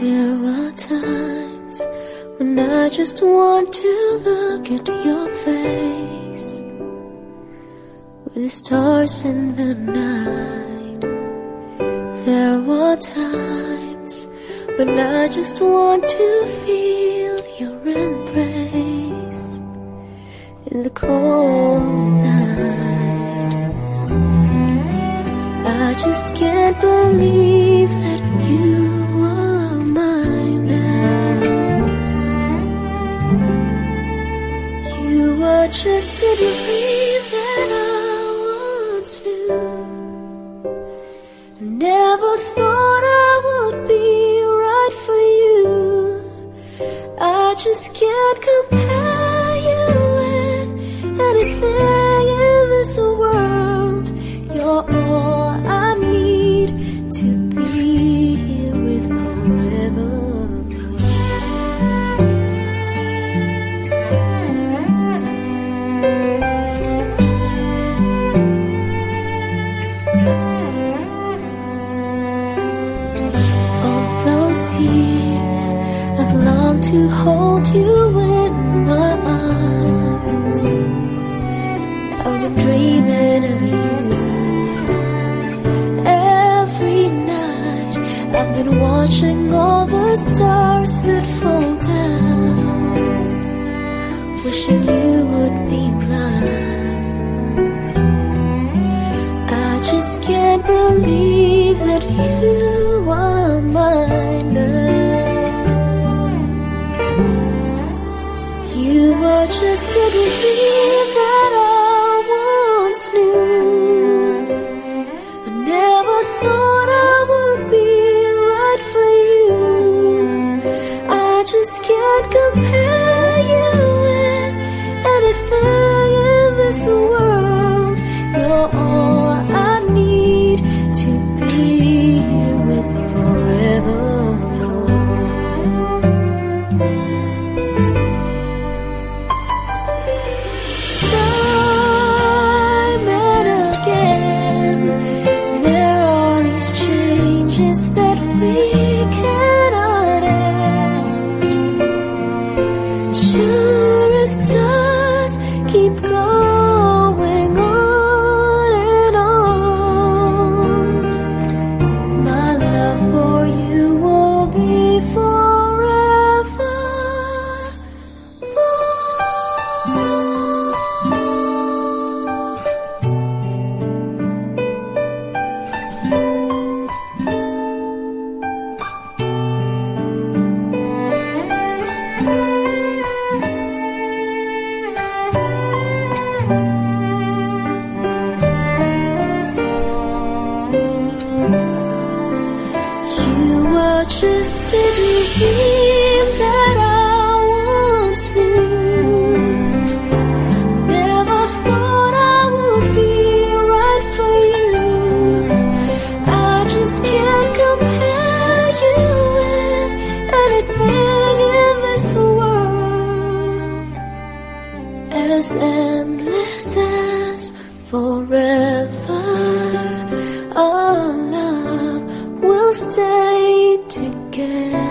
There are times when I just want to look at your face with the stars in the night. There are times when I just want to feel your embrace in the cold night. I just can't believe that you Are just a believe that I once knew. Never thought I would be right for you. I just can't compare to hold you in my arms. I've been dreaming of you. Every night I've been watching all the stars that fall down. Wishing you would be mine. I just can't believe that you are mine now. Just didn't dream that I stars just a dream that I once knew. I never thought I would be right for you. I just can't compare you with anything in this world as endless as forever. Together.